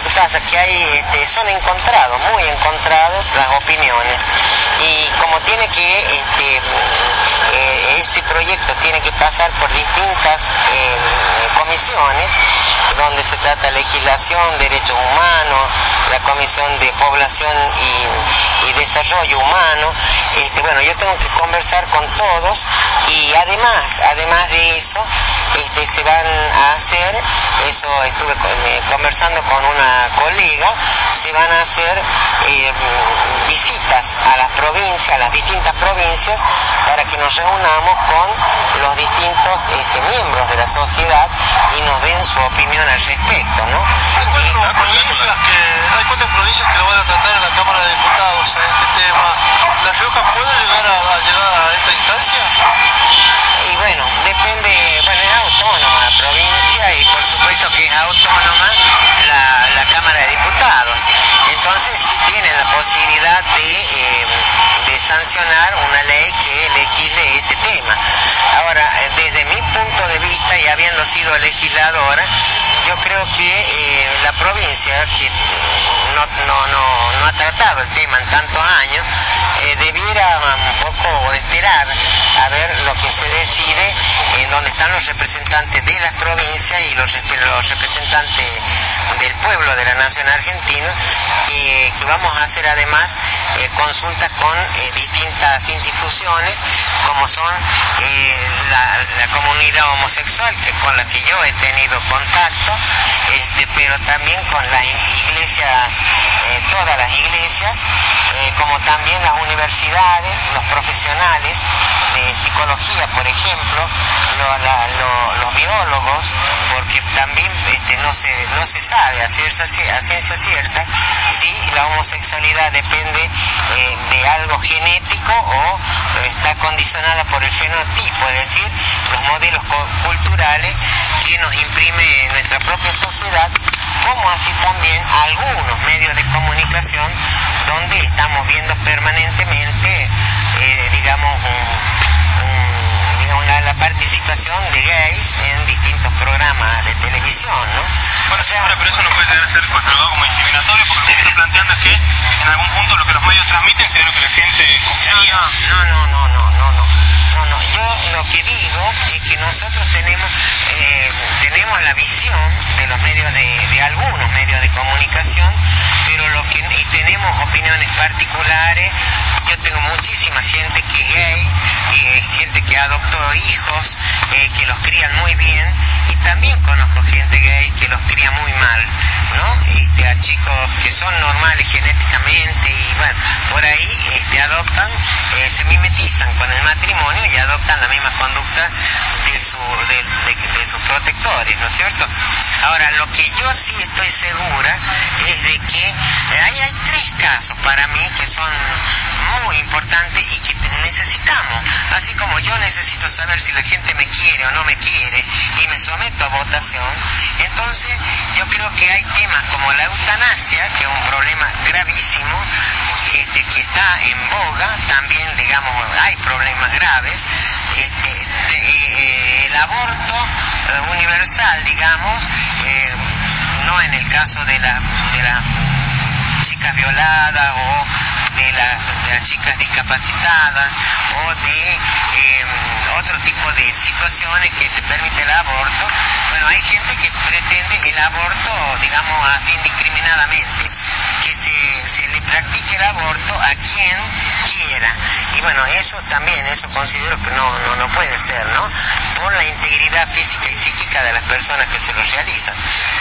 que pasa? Que hay, este, son encontrados, muy encontrados las opiniones. Y como tiene que, este, eh, este proyecto tiene que pasar por comisiones, donde se trata legislación, derechos humanos, la comisión de población y, desarrollo humano, este, bueno, yo tengo que conversar con todos y además, además de eso, este, se van a hacer, eso estuve eh, conversando con una colega, se van a hacer eh, visitas a las provincias, a las distintas provincias, para que nos reunamos con los distintos este, miembros de la sociedad y nos den su opinión al respecto, ¿no? Hay cuatro, provincias que, hay cuatro provincias que lo van a tratar en la Cámara de Diputados en este tema. ¿La Rioja puede llegar a, llegar a esta instancia? Y bueno, depende, bueno, es autónoma la provincia y por supuesto que es autónoma legisladora, yo creo que eh, la provincia, que no, no, no, no, ha tratado el tema en tantos años, eh, debiera un poco esperar a ver lo que se decide donde están los representantes de las provincias y los, los representantes del pueblo de la nación argentina, que, que vamos a hacer además consultas con distintas instituciones como son la, comunidad homosexual que con la que yo he tenido contacto, este, pero también con las iglesias, eh, todas las iglesias, eh, como también las universidades, los profesionales de psicología, por ejemplo, los biólogos, porque también este, no, se, no se sabe a ciencia, a cierta si la homosexualidad depende eh, de algo genético o está condicionada por el fenotipo, es decir, los modelos culturales que nos imprime nuestra propia sociedad, como así también algunos medios de comunicación donde estamos viendo permanentemente, eh, digamos, la, participación de gays en distintos programas de televisión, ¿no? Bueno, sí, pero eso no puede llegar a ser catalogado como discriminatorio, porque lo que está planteando es que en algún punto lo que los medios transmiten sería lo que la gente confiaría. No, no, no, no, no, no. No, no, yo lo que digo es que nosotros tenemos, eh, tenemos la visión de los medios de, de algunos medios de comunicación, pero lo que y tenemos opiniones particulares. Yo tengo muchísima gente que es gay, y adoptó hijos, eh, que los crían muy bien, y también conozco gente gay que los cría muy mal, ¿no? Este, a chicos que son normales genéticamente y bueno, por ahí este, adoptan, eh, se mimetizan con el matrimonio y adoptan la misma conducta de, su, sus protectores, ¿no es cierto? Ahora, lo que yo sí estoy segura es de que hay, hay tres casos para mí que son muy importantes y que necesitamos, así como yo necesito saber si la gente me quiere o no me quiere y me someto a votación, entonces yo creo que hay temas como la eutanasia, que es un problema gravísimo, este, que está en boga, también digamos hay problemas graves, este, eh, el aborto eh, universal, digamos, eh, no en el caso de la, de la chicas violadas o de las, chicas discapacitadas o de em, otro tipo de situaciones que se permite el aborto. Bueno, hay gente que pretende el aborto, digamos así, indiscriminadamente, que se, se le practique el aborto a quien quiera. Y bueno, eso también, eso considero que no, no, no puede ser, ¿no? Integridad física y psíquica de las personas que se lo realizan.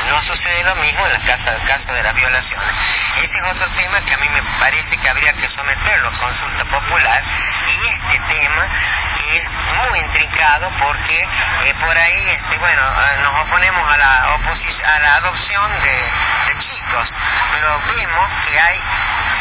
No sucede lo mismo en el caso, de las violaciones. Ese es otro tema que a mí me parece que habría que someterlo a consulta popular y este tema es muy intrincado porque eh, por ahí, este, bueno, eh, nos oponemos a la, a la adopción de chicos, pero vemos que hay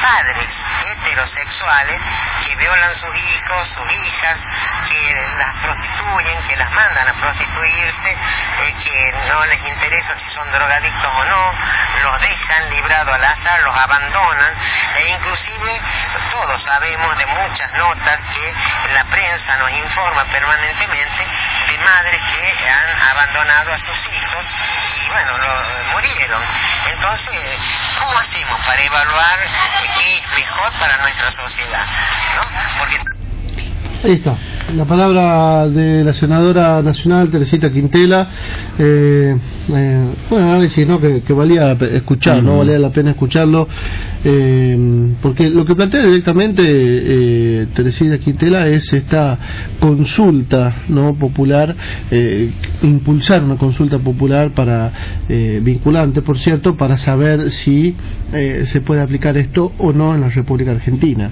padres heterosexuales que violan sus hijos, sus hijas, que las prostituyen, que las mandan a prostituirse, eh, que no les interesa si son drogadictos o no, los dejan librados al azar, los abandonan, e inclusive todos sabemos de muchas notas que la prensa nos informa permanentemente de madres que han abandonado a sus hijos y bueno, lo, murieron. Entonces ¿cómo hacemos para evaluar qué es mejor para nuestra sociedad? ¿no? Porque... Está la palabra de la senadora nacional Teresita Quintela, eh, eh, bueno, análisis ¿no? que, que valía escuchar, ¿no? valía la pena escucharlo, eh, porque lo que plantea directamente eh, Teresita Quintela es esta consulta no popular, eh, impulsar una consulta popular para eh, vinculante, por cierto, para saber si eh, se puede aplicar esto o no en la República Argentina.